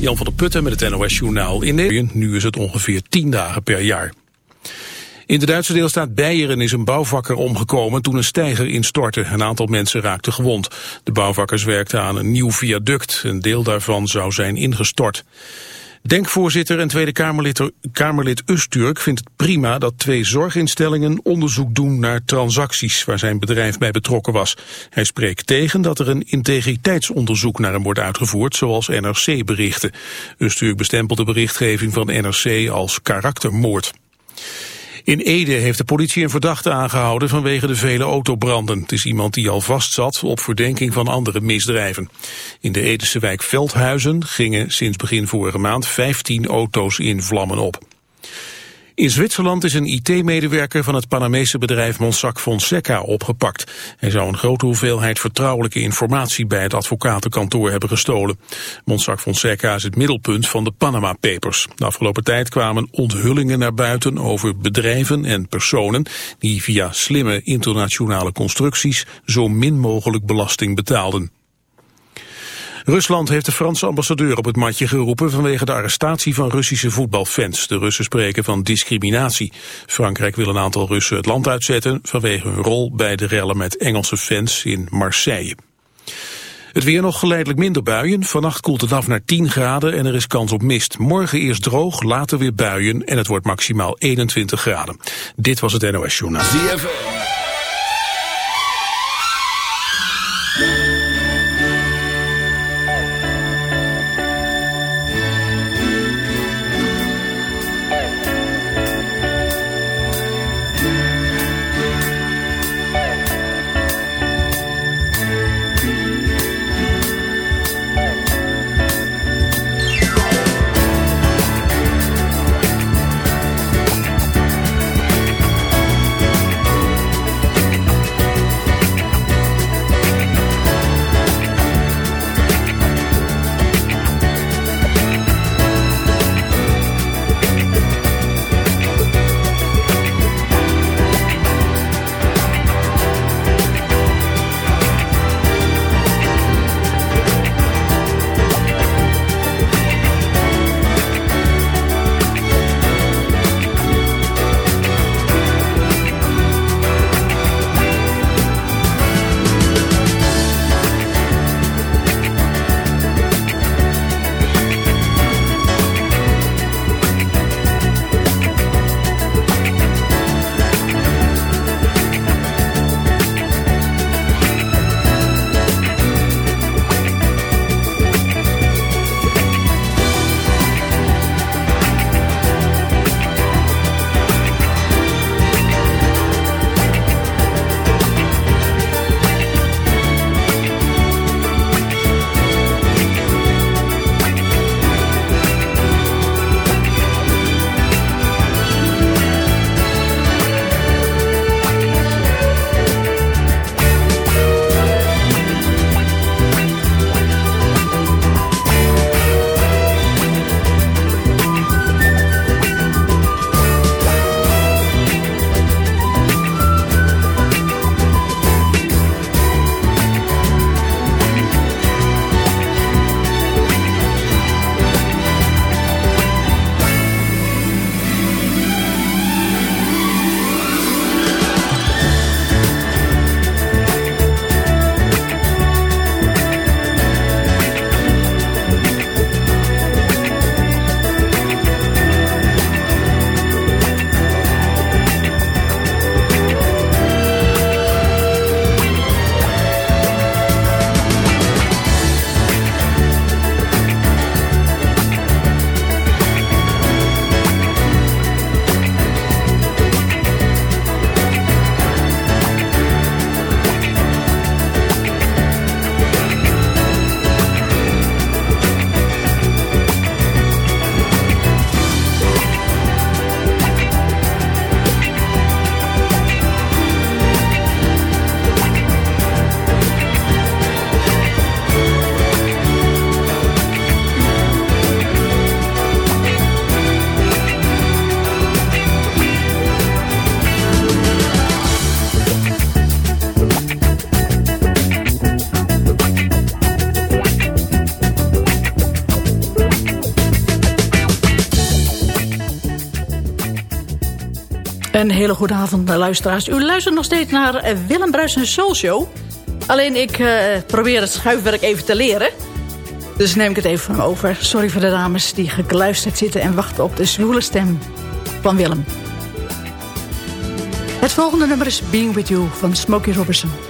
Jan van der Putten met het NOS-journaal in Nederland. Nu is het ongeveer 10 dagen per jaar. In de Duitse deelstaat Beieren is een bouwvakker omgekomen toen een steiger instortte. Een aantal mensen raakten gewond. De bouwvakkers werkten aan een nieuw viaduct. Een deel daarvan zou zijn ingestort. Denkvoorzitter en Tweede Kamerlid, Kamerlid Usturk vindt het prima dat twee zorginstellingen onderzoek doen naar transacties waar zijn bedrijf bij betrokken was. Hij spreekt tegen dat er een integriteitsonderzoek naar hem wordt uitgevoerd, zoals NRC berichtte. Usturk bestempelt de berichtgeving van NRC als karaktermoord. In Ede heeft de politie een verdachte aangehouden vanwege de vele autobranden. Het is iemand die al vastzat op verdenking van andere misdrijven. In de Edese wijk Veldhuizen gingen sinds begin vorige maand 15 auto's in vlammen op. In Zwitserland is een IT-medewerker van het Panamese bedrijf Mossack Fonseca opgepakt. Hij zou een grote hoeveelheid vertrouwelijke informatie bij het advocatenkantoor hebben gestolen. Mossack Fonseca is het middelpunt van de Panama Papers. De afgelopen tijd kwamen onthullingen naar buiten over bedrijven en personen die via slimme internationale constructies zo min mogelijk belasting betaalden. Rusland heeft de Franse ambassadeur op het matje geroepen vanwege de arrestatie van Russische voetbalfans. De Russen spreken van discriminatie. Frankrijk wil een aantal Russen het land uitzetten vanwege hun rol bij de rellen met Engelse fans in Marseille. Het weer nog geleidelijk minder buien. Vannacht koelt het af naar 10 graden en er is kans op mist. Morgen eerst droog, later weer buien en het wordt maximaal 21 graden. Dit was het NOS Journaal. Een hele goede avond, luisteraars. U luistert nog steeds naar eh, Willem Bruis en Soul Show. Alleen ik uh, probeer het schuifwerk even te leren. Dus neem ik het even van over. Sorry voor de dames die gekluisterd zitten en wachten op de zwoele stem van Willem. Het volgende nummer is Being With You van Smokey Robertson.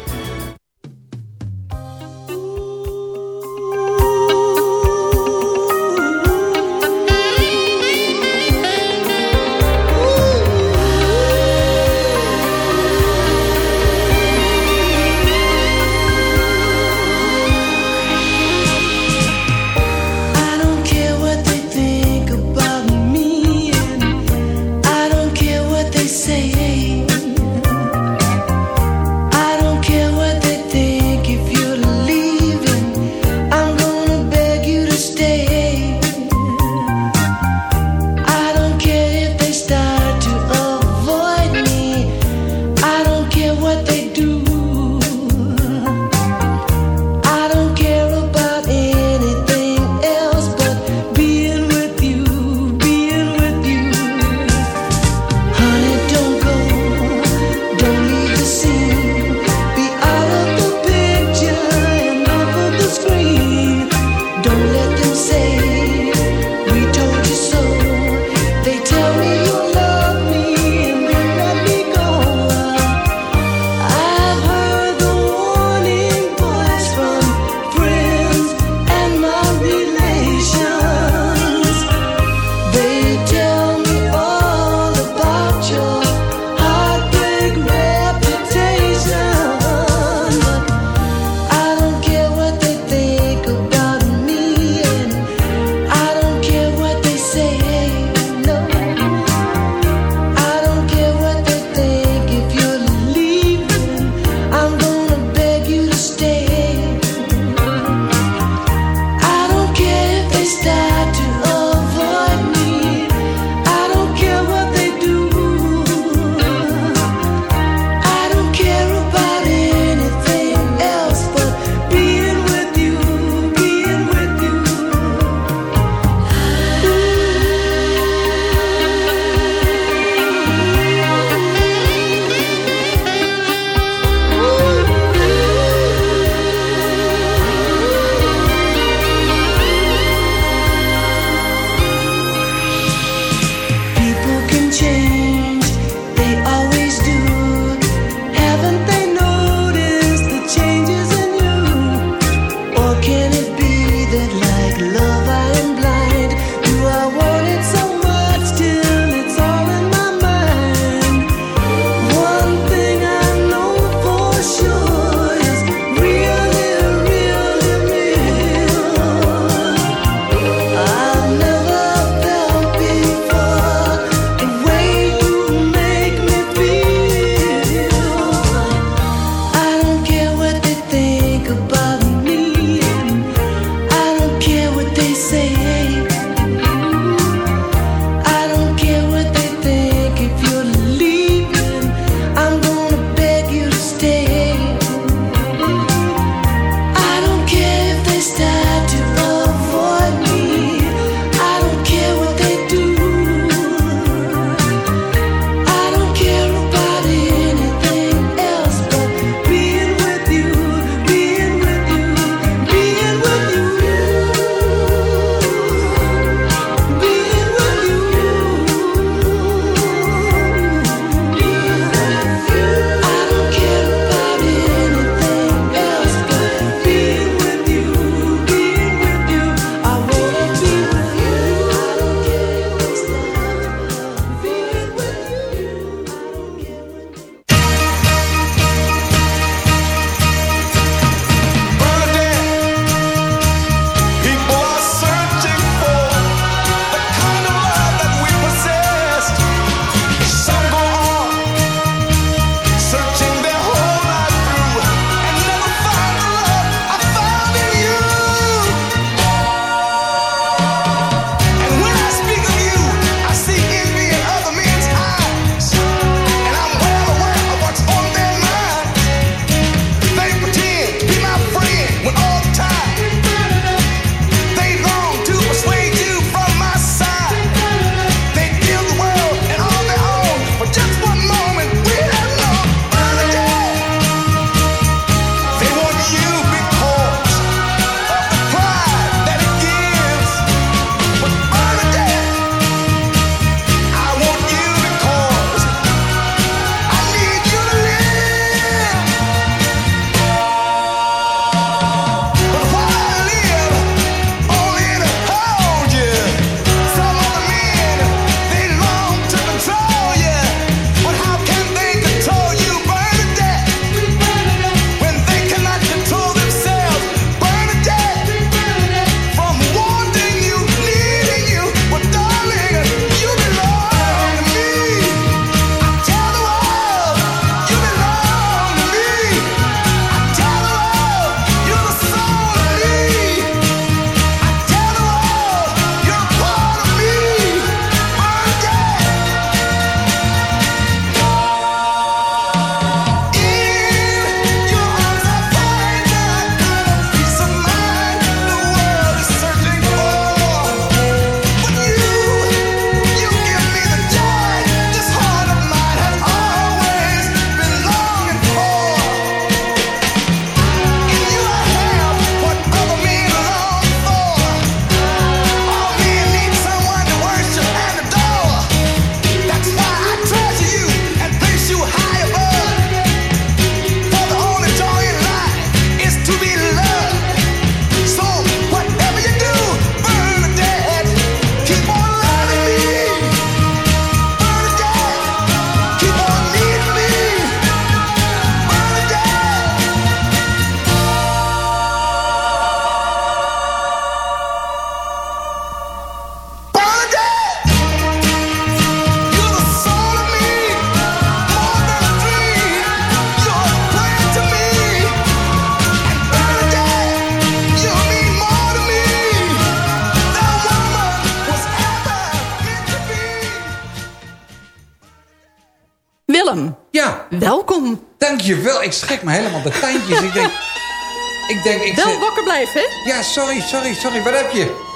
Blijven, hè? Ja, sorry, sorry, sorry. Wat heb je?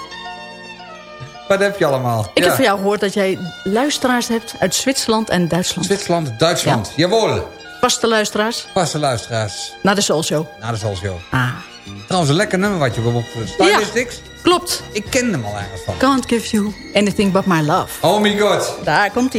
Wat heb je allemaal? Ik heb van jou gehoord dat jij luisteraars hebt uit Zwitserland en Duitsland. Zwitserland, Duitsland. Ja. Jawohl. Vaste luisteraars. Vaste luisteraars. Naar de Soul Show. Naar de Soul Show. Ah. Trouwens, een lekker nummer wat je op de Stylistics. Ja, klopt. Ik ken hem al ergens van. Can't give you anything but my love. Oh my god. Daar komt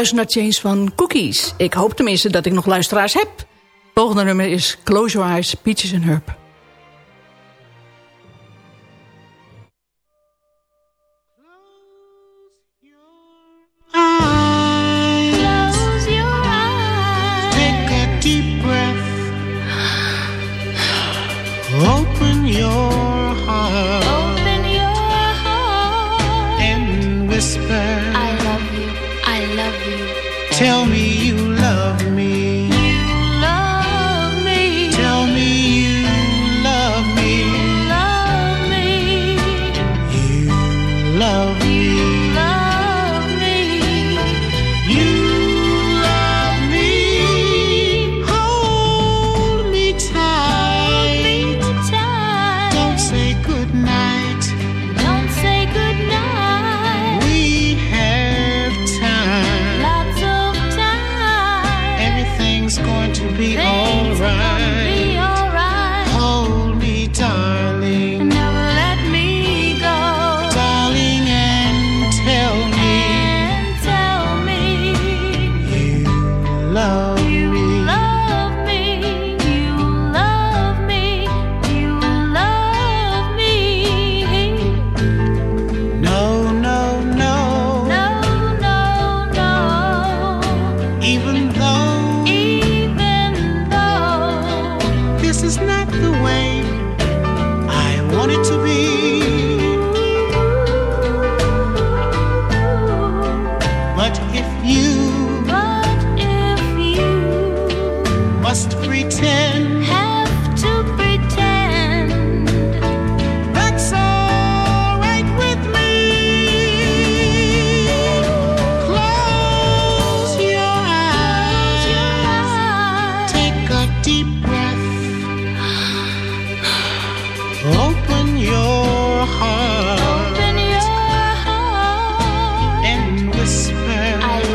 luister van Cookies. Ik hoop tenminste dat ik nog luisteraars heb. Volgende nummer is Close Your Eyes, Peaches and Herb.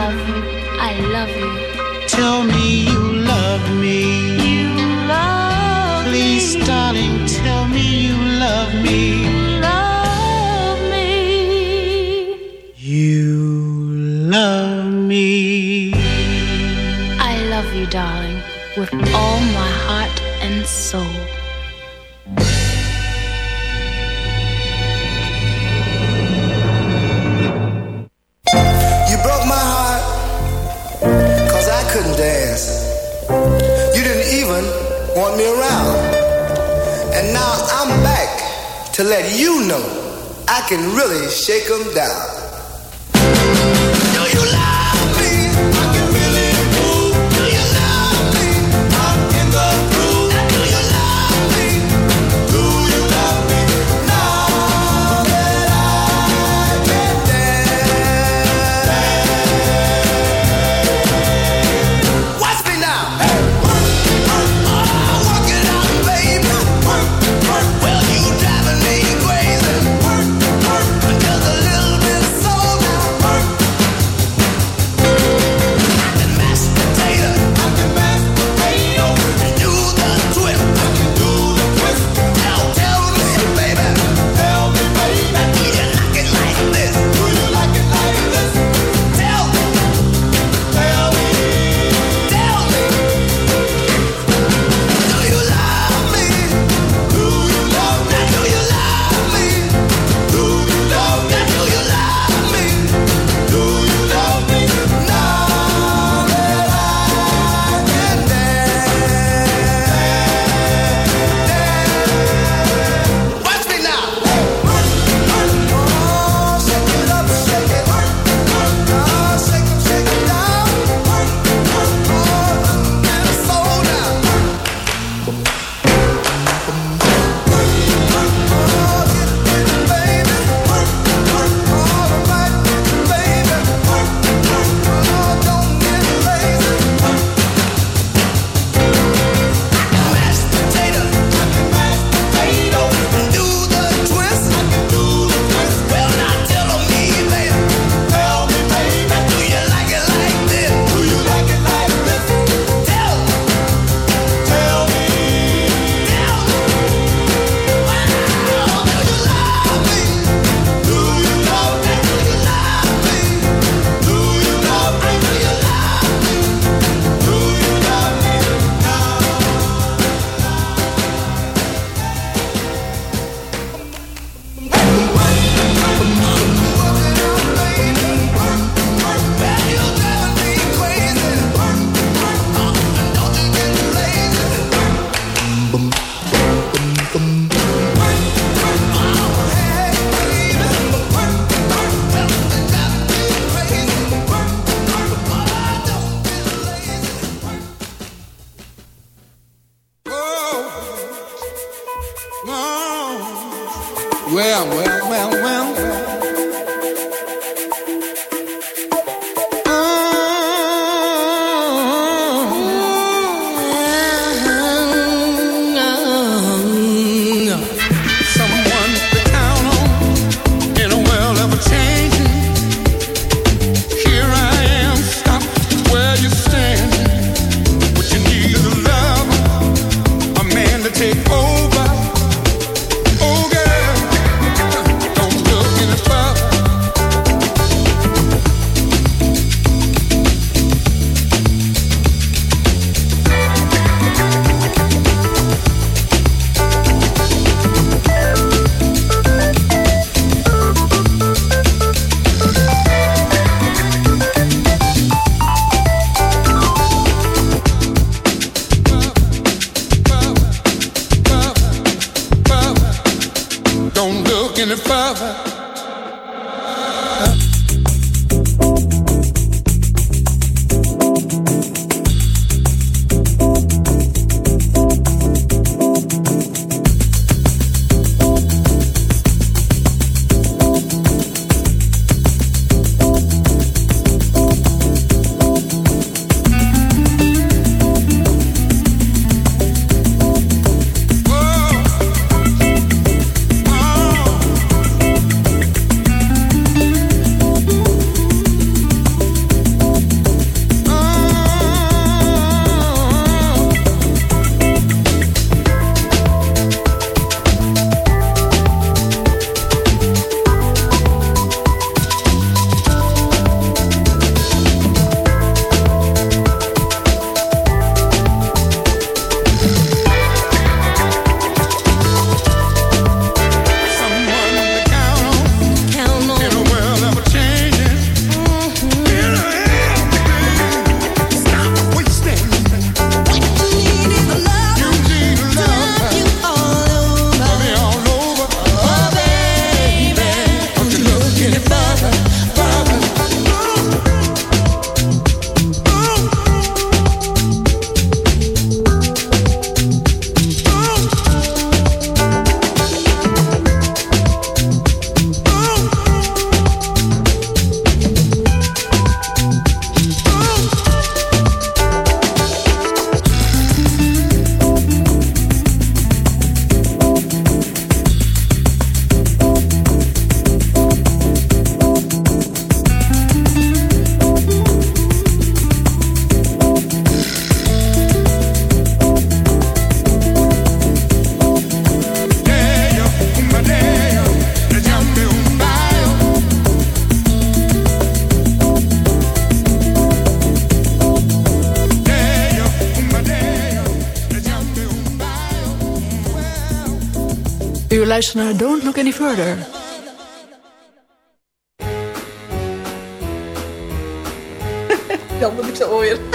love you, I love you. Tell me you love me. You love Please, me. Please, darling, tell me you love me. Love me. You love me. I love you, darling, with all my me around. And now I'm back to let you know I can really shake them down. luister naar Don't Look Any Further. Dan moet ik zo ooit.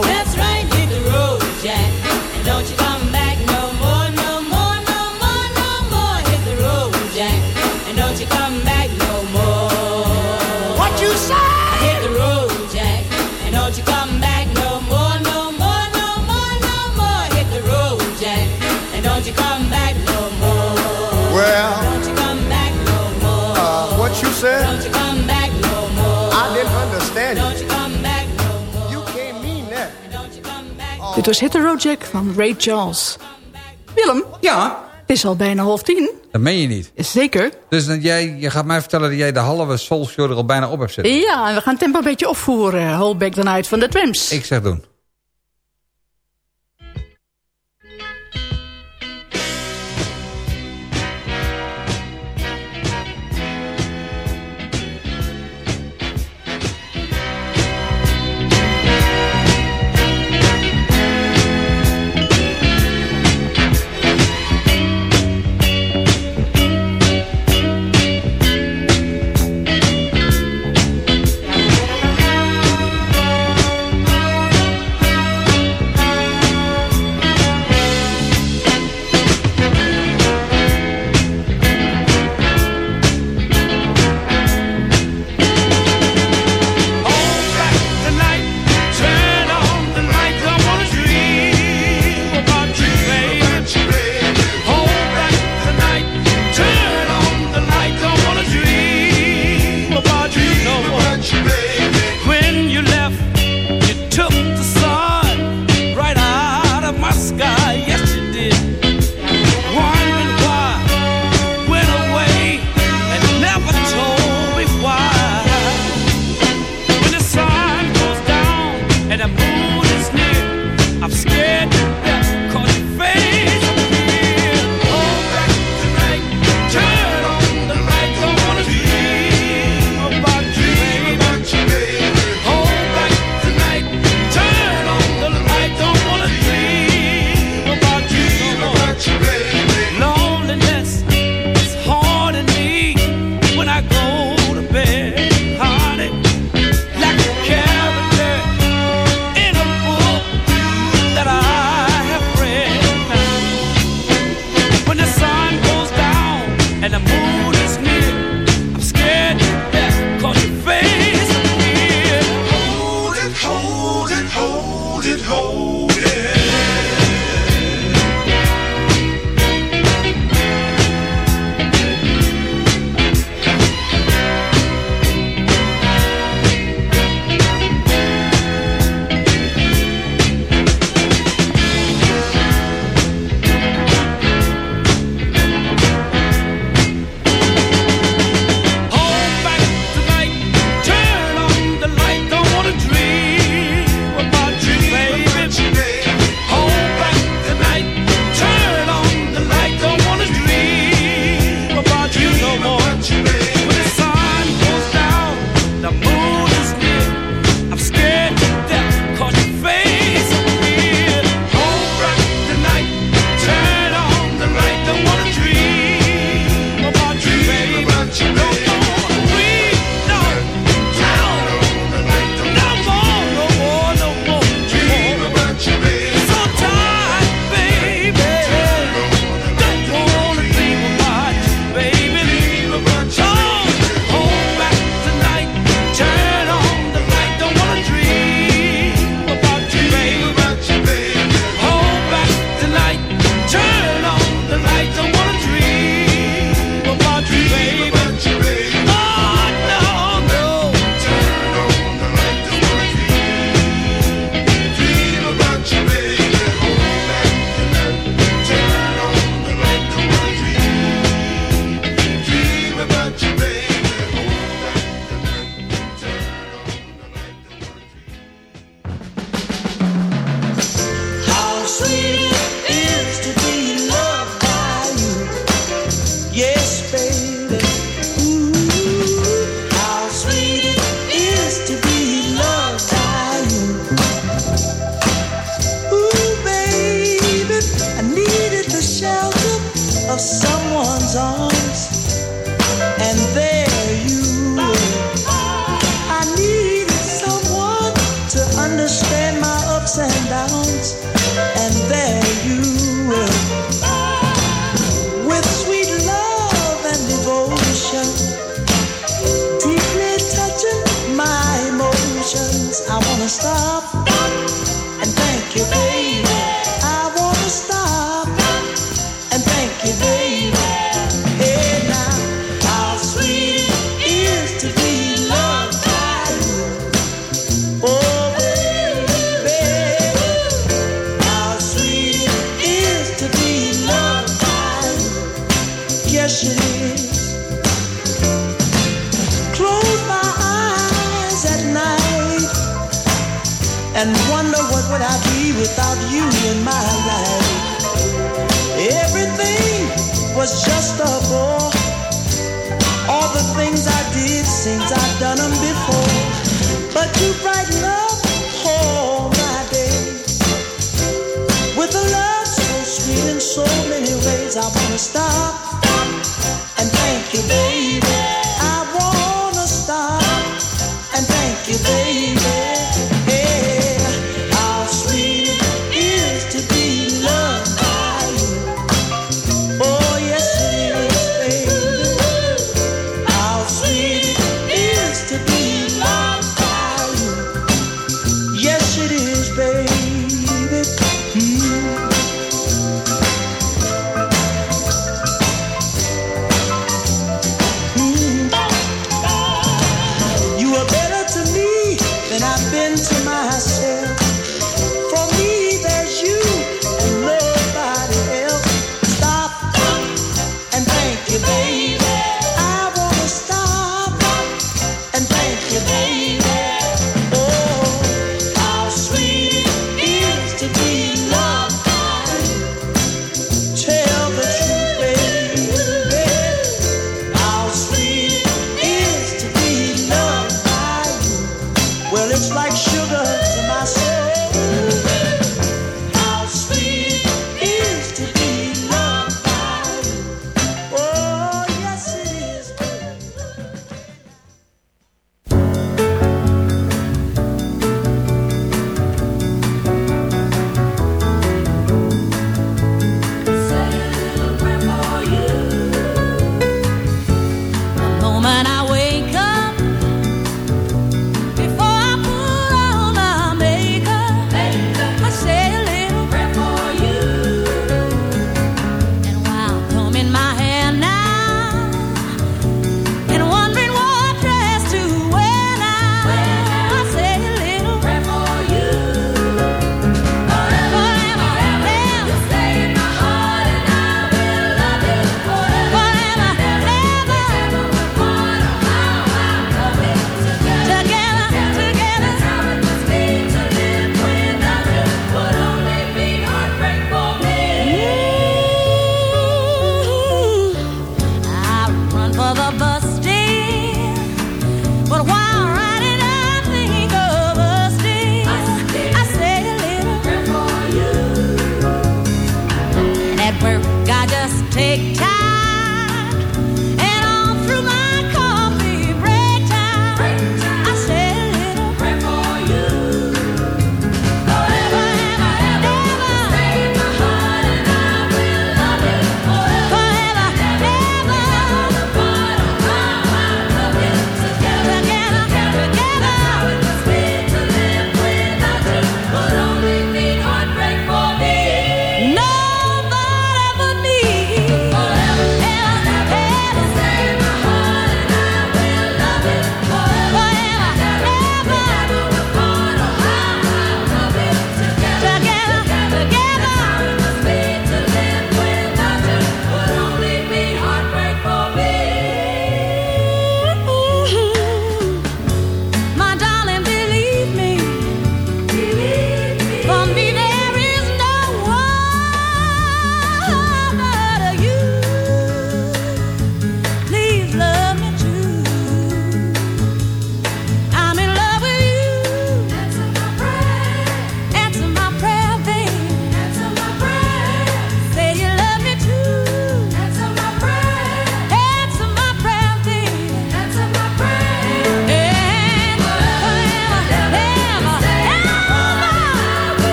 was Road Jack van Ray Charles. Willem? Ja? Het is al bijna half tien. Dat meen je niet. Zeker. Dus dat jij, je gaat mij vertellen dat jij de halve Soul er al bijna op hebt zitten. Ja, en we gaan tempo een beetje opvoeren. Holback dan uit van de Twins. Ik zeg doen.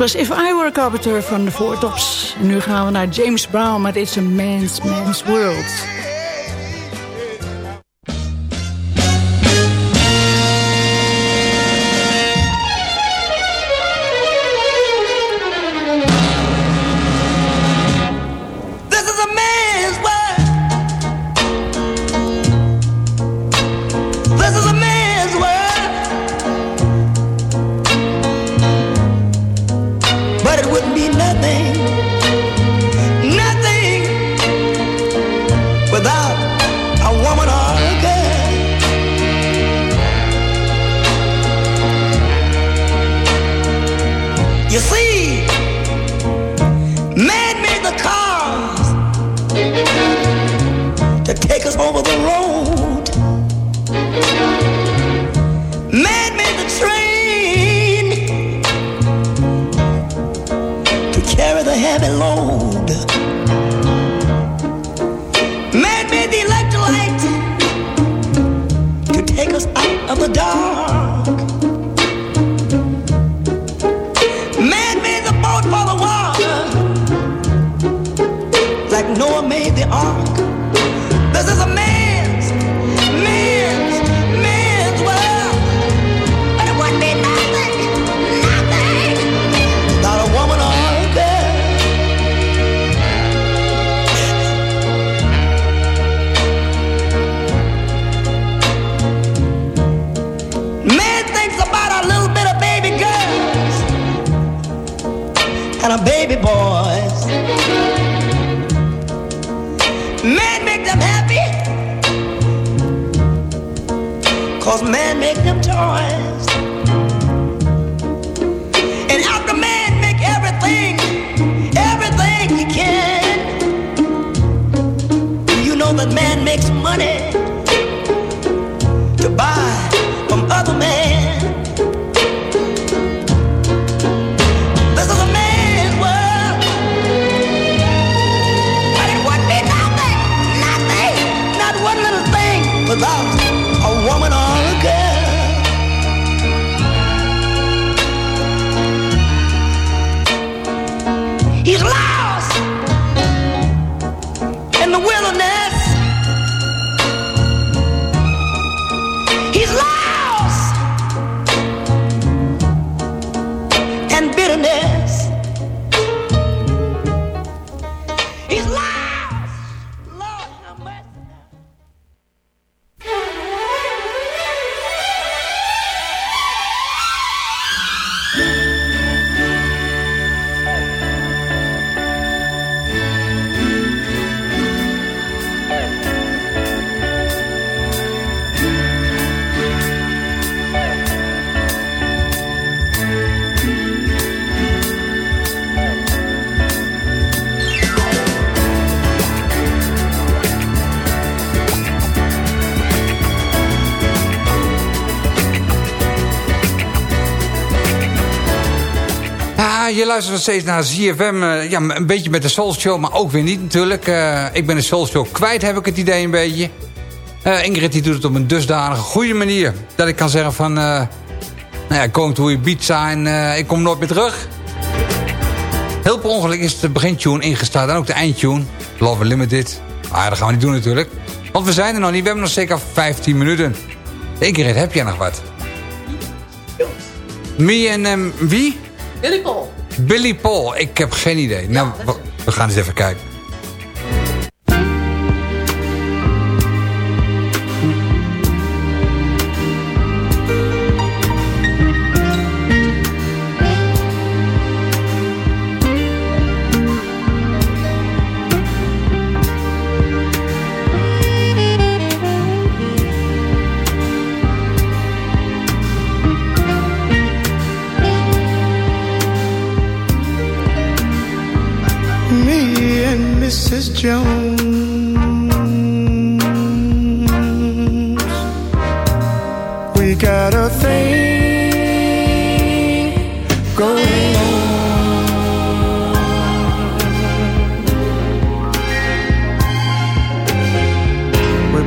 was If I Were a Carpenter van de voortops. Nu gaan we naar James Brown met It's a Man's Man's World. heavy load. Man made the electric light to take us out of the dark. Cause man make them toys. Je luistert nog steeds naar ZFM. eh, ja, een beetje met de Soul Show, maar ook weer niet natuurlijk. Eh, ik ben de Soul Show kwijt, heb ik het idee een beetje. Eh, Ingrid die doet het op een dusdanige goede manier. Dat ik kan zeggen van... eh nou ja, going to Ibiza en ik kom nooit meer terug. Heel per ongeluk is de begintune ingestart en ook de eindtune. Love Limited. Maar dat gaan we niet doen natuurlijk. Want we zijn er nog niet. We hebben nog zeker 15 minuten. Ingrid, heb jij nog wat? Me en ehm, wie? Billy Paul. Billy Paul. Ik heb geen idee. nou, we, gaan eens even kijken.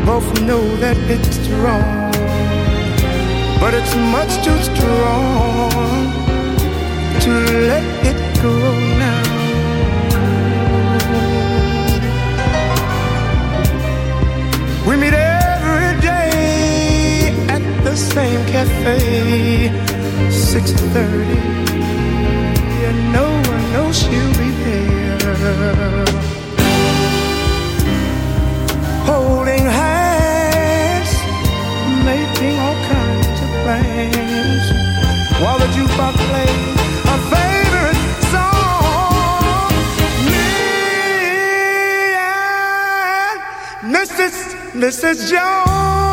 Both know that it's wrong, but it's much too strong to let it go now. We meet every day at the same cafe, 6:30, and no one knows she'll be there. Holding hands, making all kinds of plans, while the jukebox plays our favorite song. Me and Mrs. Mrs. Jones,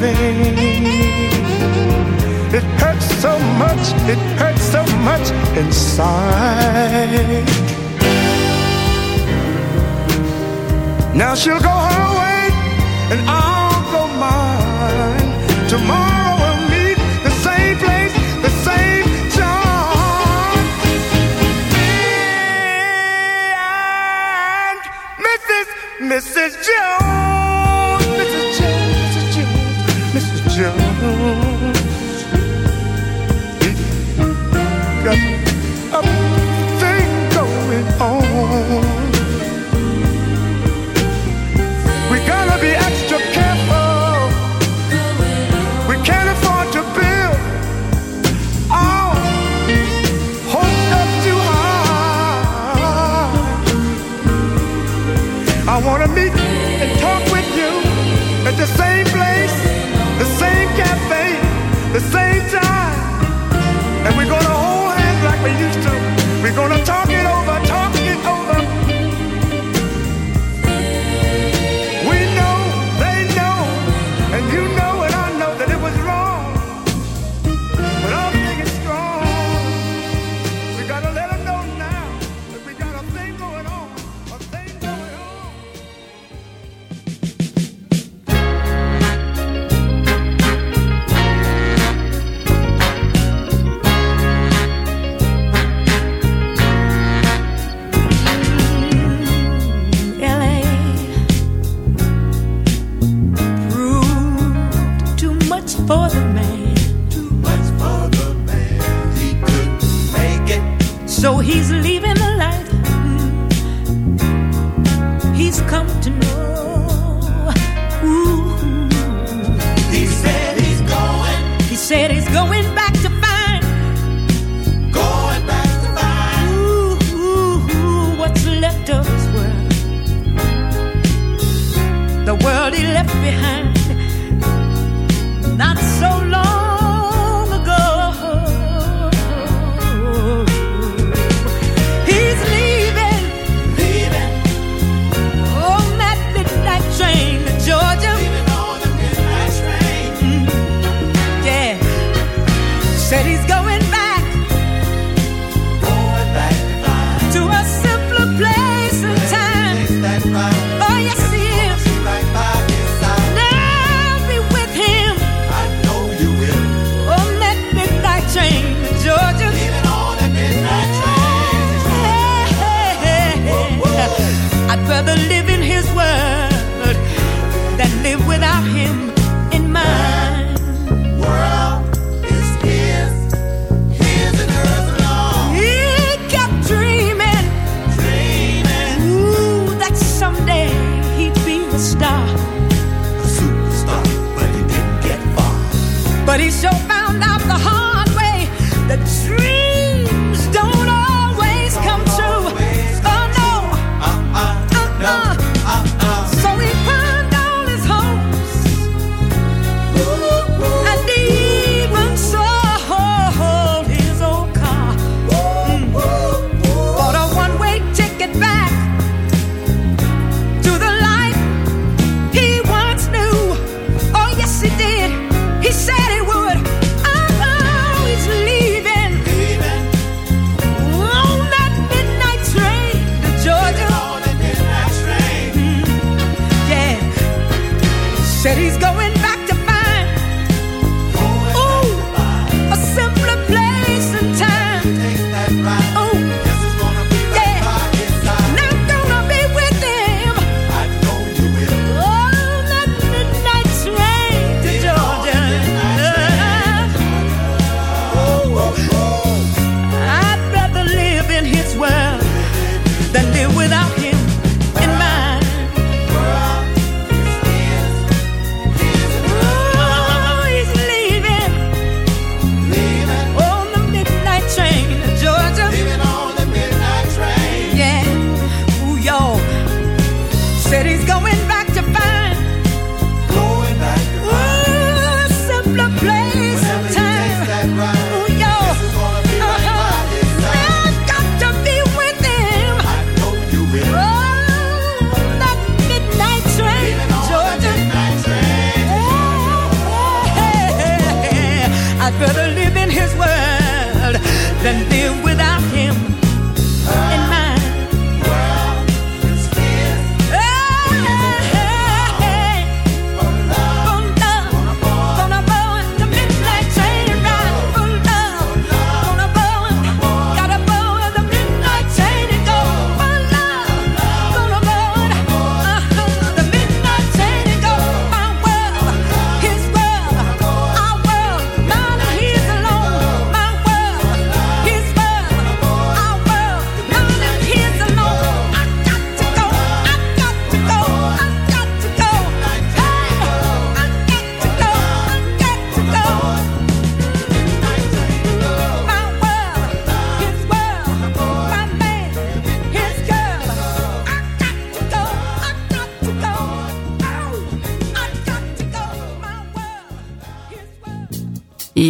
It hurts so much, it hurts so much inside. Now she'll go her way, and I'll go mine. Tomorrow we'll meet the same place, the same time. Me And Mrs. Mrs. Jones, same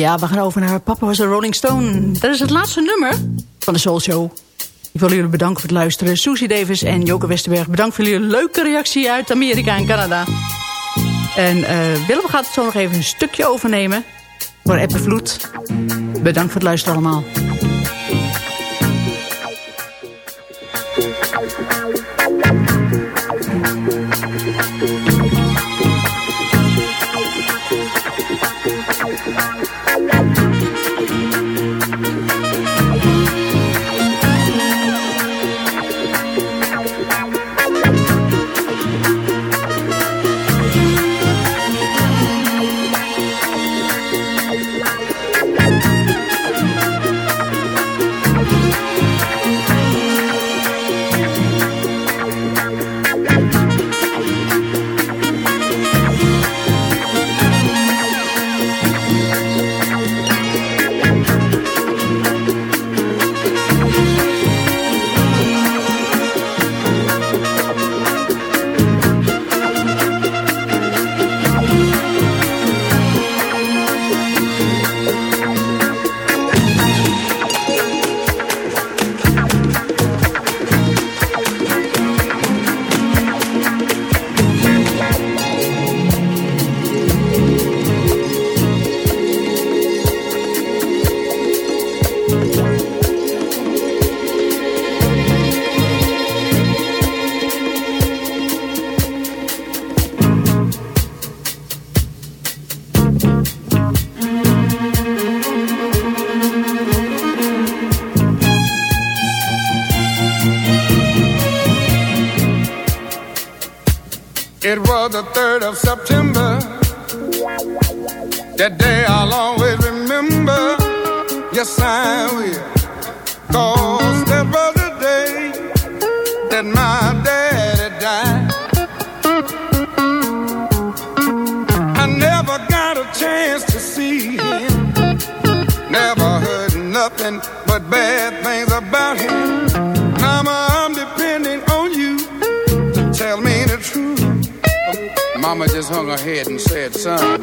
Ja, we gaan over naar Papa was de Rolling Stone. Dat is het laatste nummer van de Soul Show. Ik wil jullie bedanken voor het luisteren. Susie Davis en Joke Westerberg, bedankt voor jullie leuke reactie uit Amerika en Canada. En eh, Willem gaat het zo nog even een stukje overnemen voor Eppenvloed. Bedankt voor het luisteren allemaal. The 3rd of September. That day I'll always remember. Yes, I will. Her head and said, son,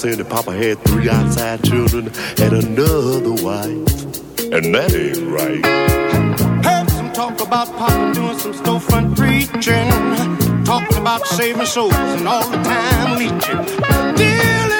saying that Papa had three outside children and another wife. And that ain't right. Heard some talk about Papa doing some storefront preaching, talking about saving souls and all the time leeching, dealing